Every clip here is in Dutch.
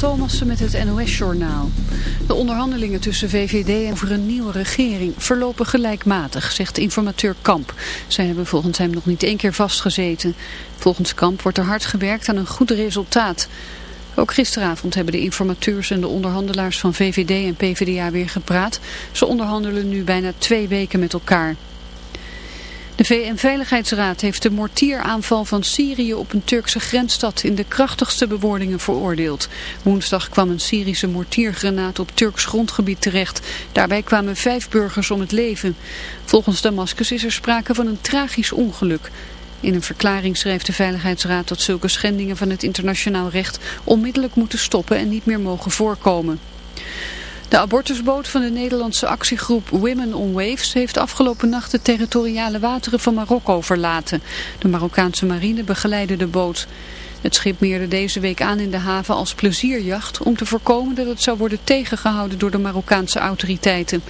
Thomassen met het NOS-journaal. De onderhandelingen tussen VVD en over een nieuwe regering verlopen gelijkmatig, zegt informateur Kamp. Zij hebben volgens hem nog niet één keer vastgezeten. Volgens Kamp wordt er hard gewerkt aan een goed resultaat. Ook gisteravond hebben de informateurs en de onderhandelaars van VVD en PvdA weer gepraat. Ze onderhandelen nu bijna twee weken met elkaar. De VN-veiligheidsraad heeft de mortieraanval van Syrië op een Turkse grensstad in de krachtigste bewoordingen veroordeeld. Woensdag kwam een Syrische mortiergranaat op Turks grondgebied terecht. Daarbij kwamen vijf burgers om het leven. Volgens Damascus is er sprake van een tragisch ongeluk. In een verklaring schrijft de Veiligheidsraad dat zulke schendingen van het internationaal recht onmiddellijk moeten stoppen en niet meer mogen voorkomen. De abortusboot van de Nederlandse actiegroep Women on Waves heeft afgelopen nacht de territoriale wateren van Marokko verlaten. De Marokkaanse marine begeleidde de boot. Het schip meerde deze week aan in de haven als plezierjacht om te voorkomen dat het zou worden tegengehouden door de Marokkaanse autoriteiten.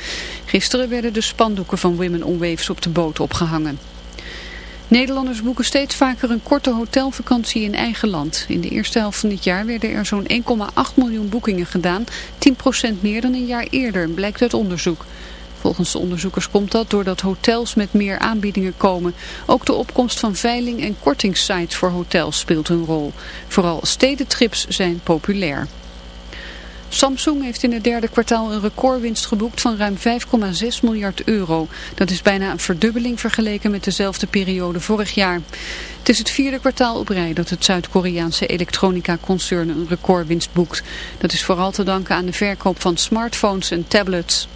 Gisteren werden de spandoeken van Women on Waves op de boot opgehangen. Nederlanders boeken steeds vaker een korte hotelvakantie in eigen land. In de eerste helft van dit jaar werden er zo'n 1,8 miljoen boekingen gedaan, 10% meer dan een jaar eerder, blijkt uit onderzoek. Volgens de onderzoekers komt dat doordat hotels met meer aanbiedingen komen. Ook de opkomst van veiling- en kortingssites voor hotels speelt een rol. Vooral stedentrips zijn populair. Samsung heeft in het derde kwartaal een recordwinst geboekt van ruim 5,6 miljard euro. Dat is bijna een verdubbeling vergeleken met dezelfde periode vorig jaar. Het is het vierde kwartaal op rij dat het Zuid-Koreaanse elektronica-concern een recordwinst boekt. Dat is vooral te danken aan de verkoop van smartphones en tablets.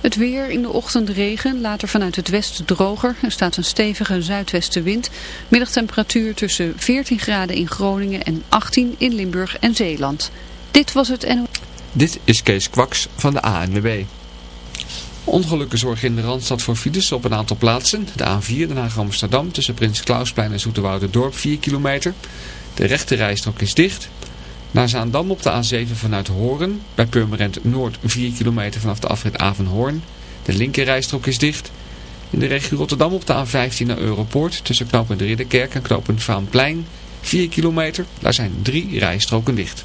Het weer in de ochtend regen, later vanuit het westen droger. Er staat een stevige zuidwestenwind. Middagtemperatuur tussen 14 graden in Groningen en 18 in Limburg en Zeeland. Dit was het NO. Dit is Kees Kwaks van de ANWB. Ongelukken zorgen in de Randstad voor files op een aantal plaatsen. De A4 Den Haag Amsterdam tussen Prins Klausplein en Dorp 4 kilometer. De rechte rijstrook is dicht. Naar Zaandam op de A7 vanuit Horen. Bij Purmerend Noord 4 kilometer vanaf de afrit Avenhoorn. De linker rijstrook is dicht. In de regio Rotterdam op de A15 naar Europoort tussen knooppunt Ridderkerk en knooppunt Vaanplein 4 kilometer. Daar zijn drie rijstroken dicht.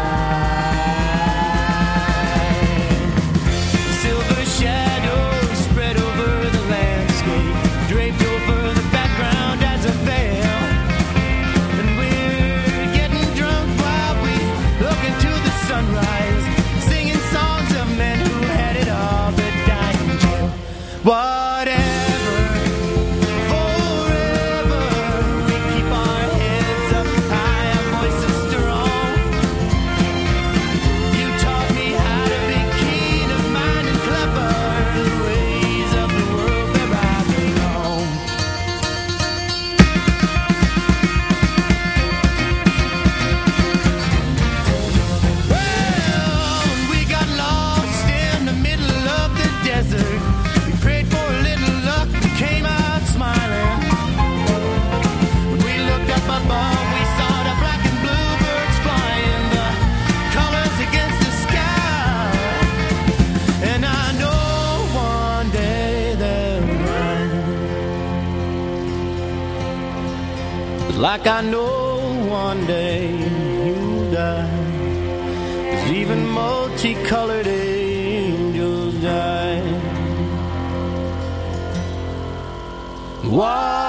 Like I know one day you'll die. Cause even multicolored angels die. Whatever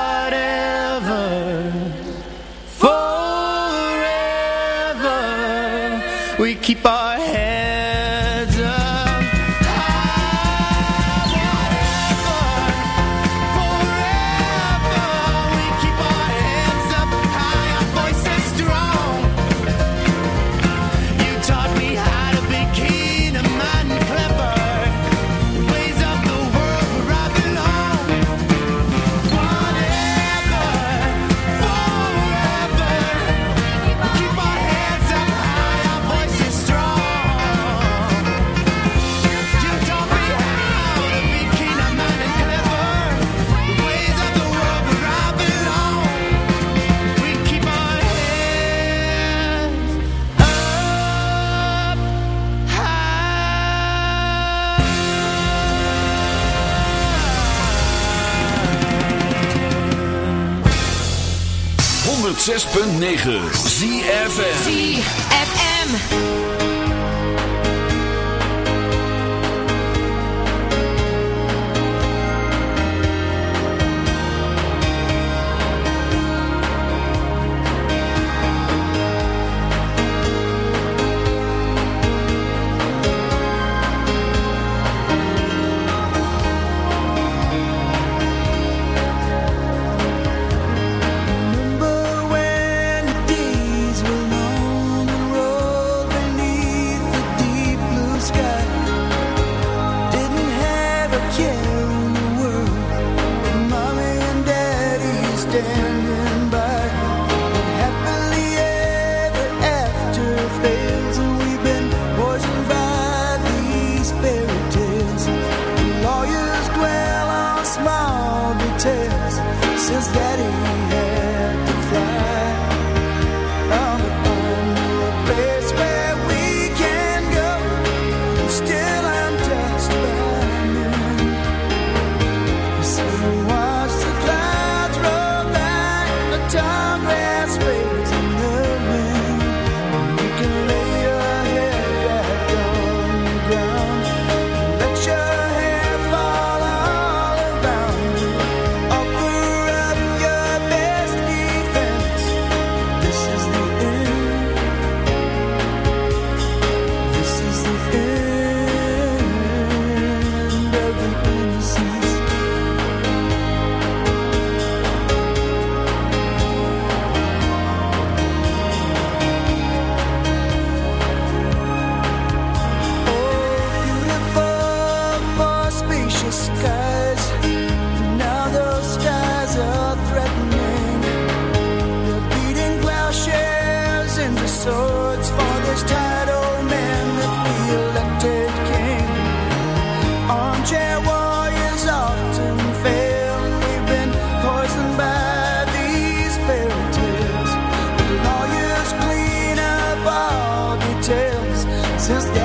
6.9 ZF. Since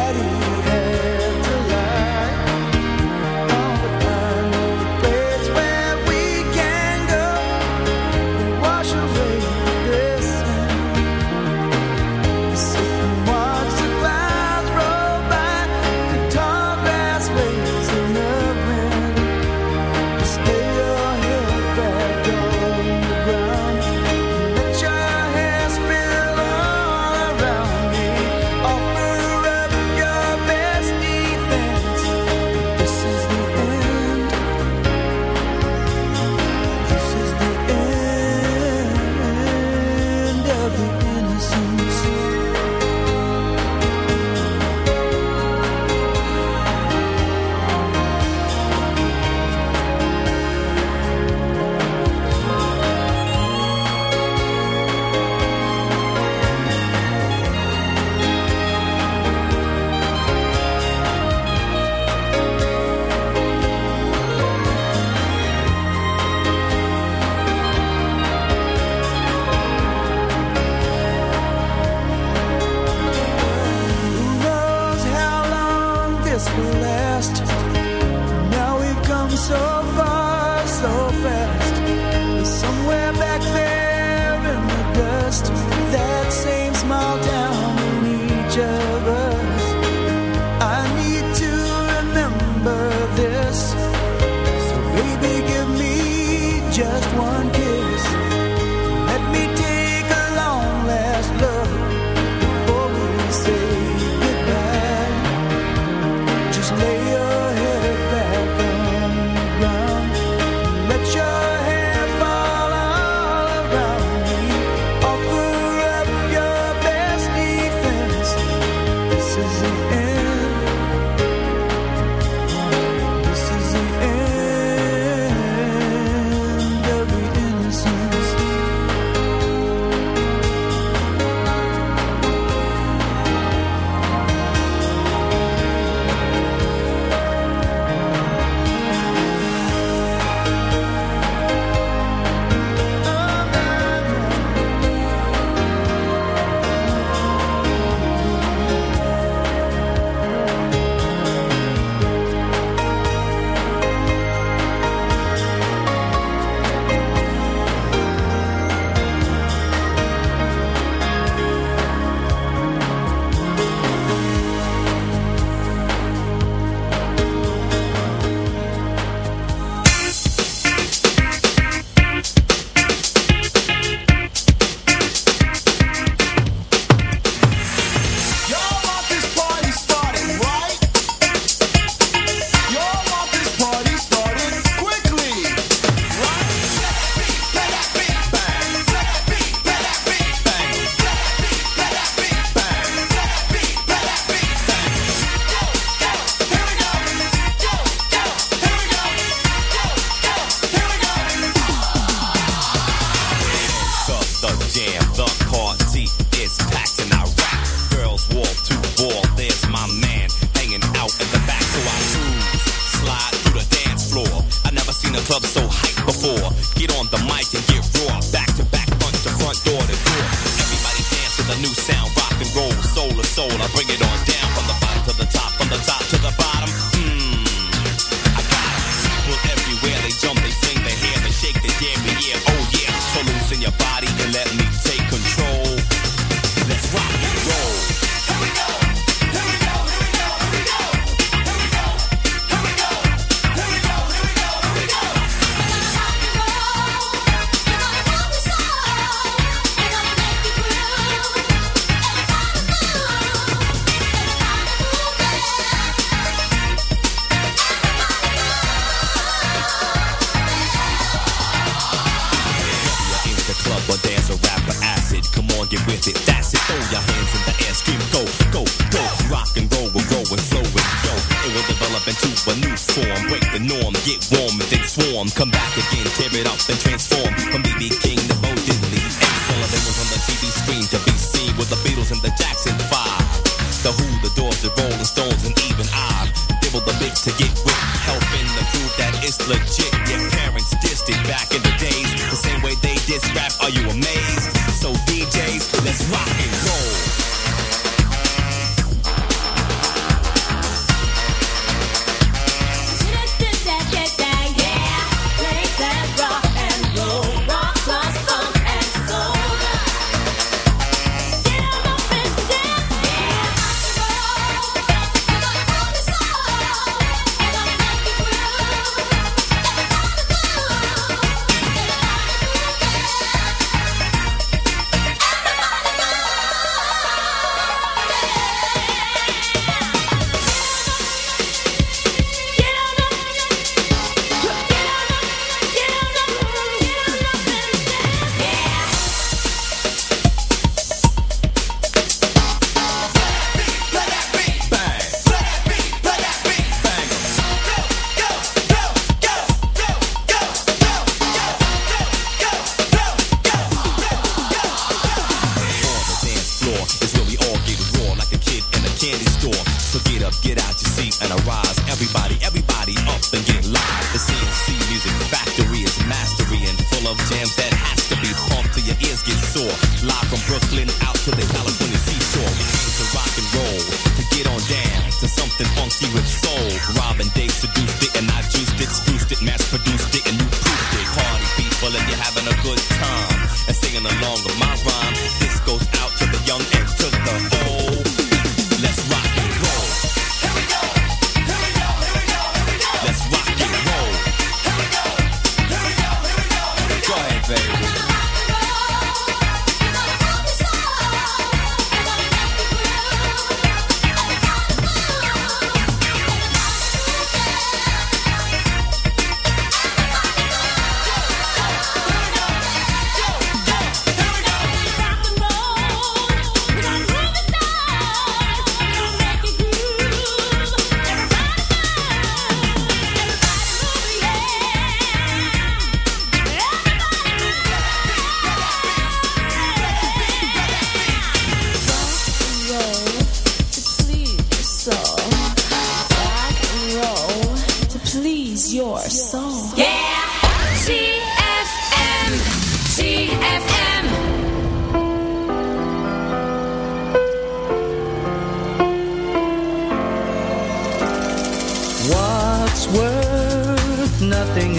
new sound, rock and roll, soul to soul. I bring it on down.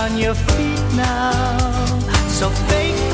on your feet now. So fake.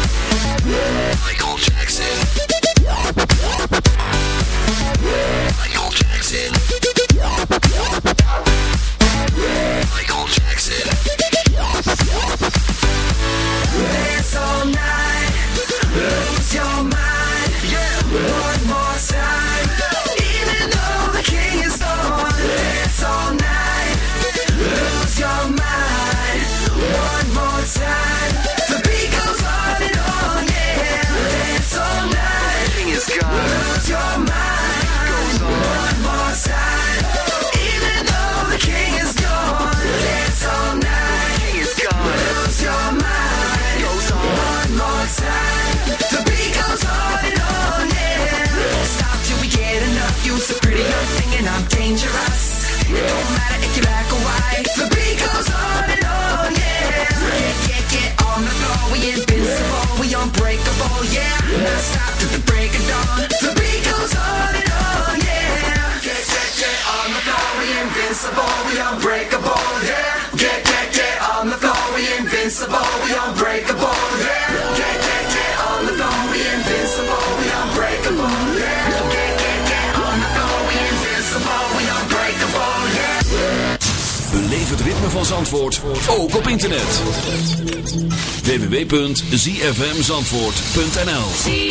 www.zfmzandvoort.nl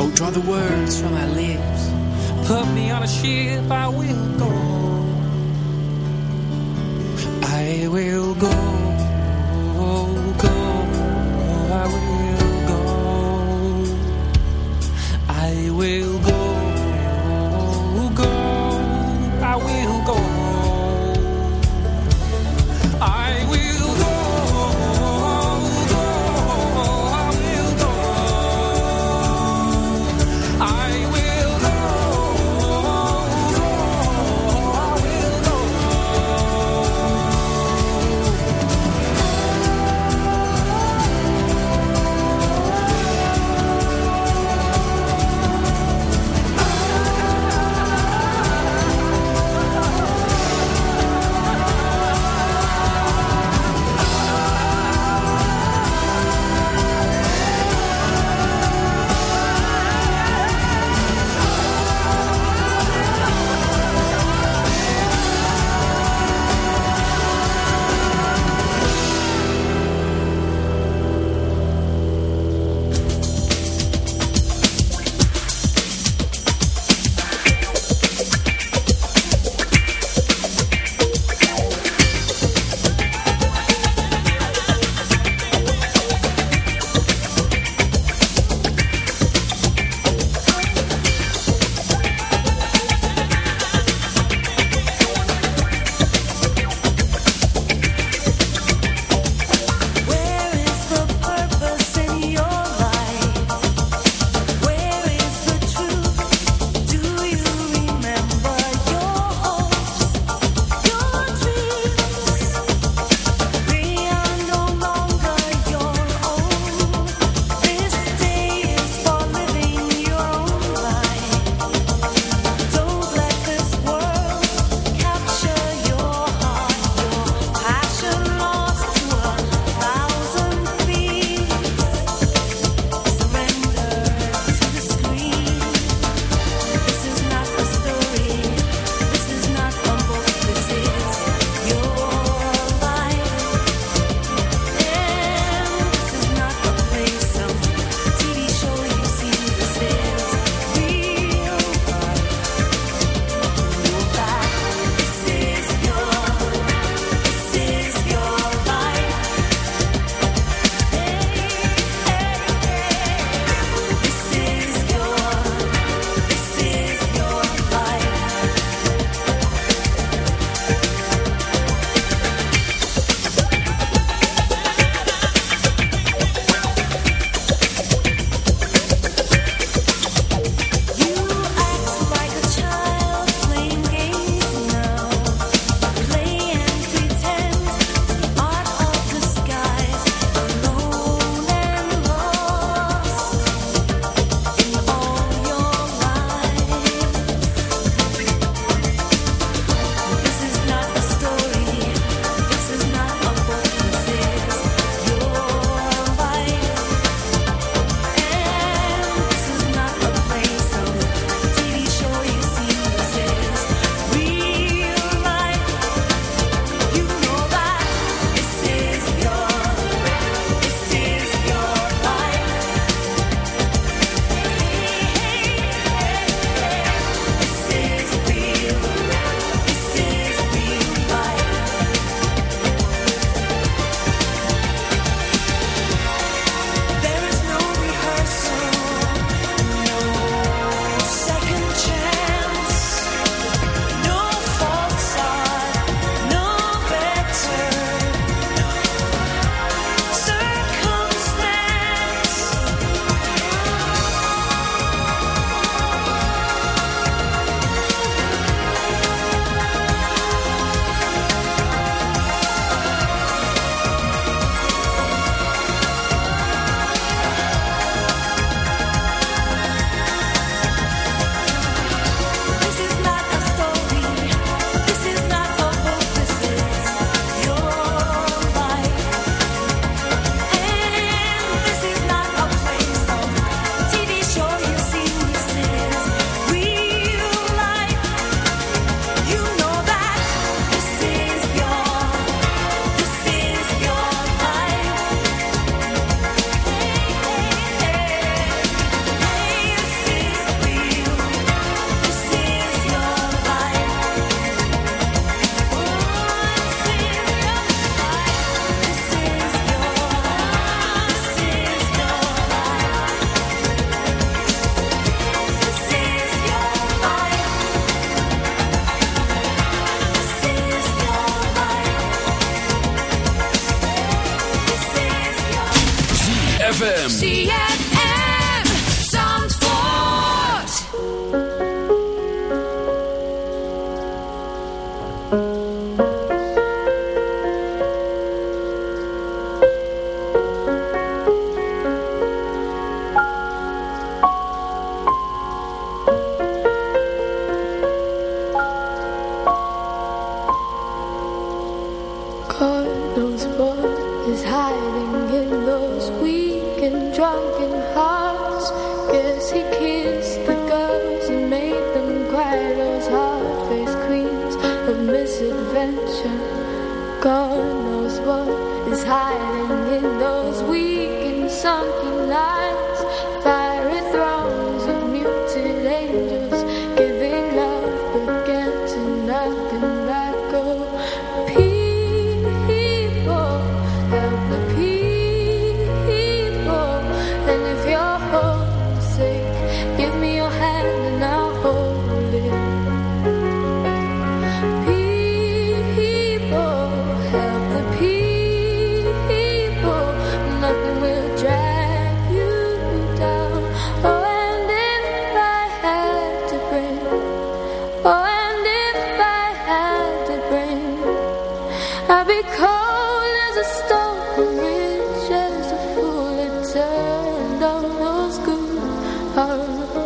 Oh, draw the words from my lips. Put me on a ship, I will go.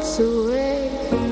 melts away.